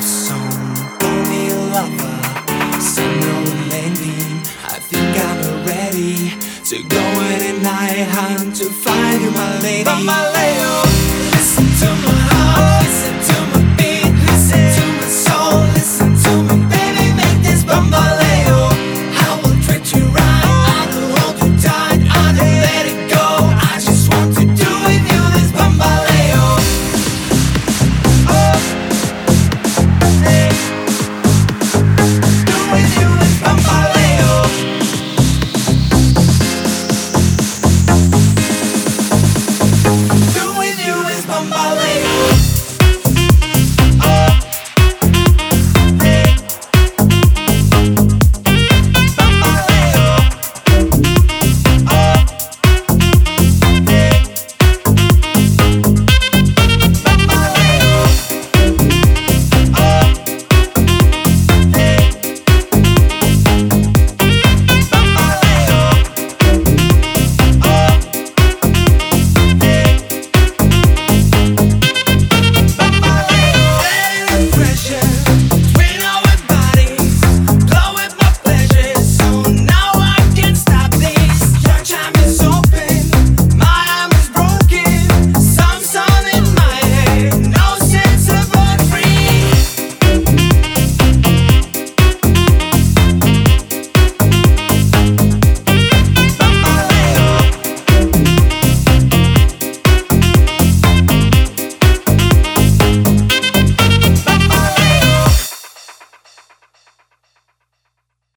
song, lover, landing. I think I'm ready to go in at night hunt to find you, my lady. But my lady.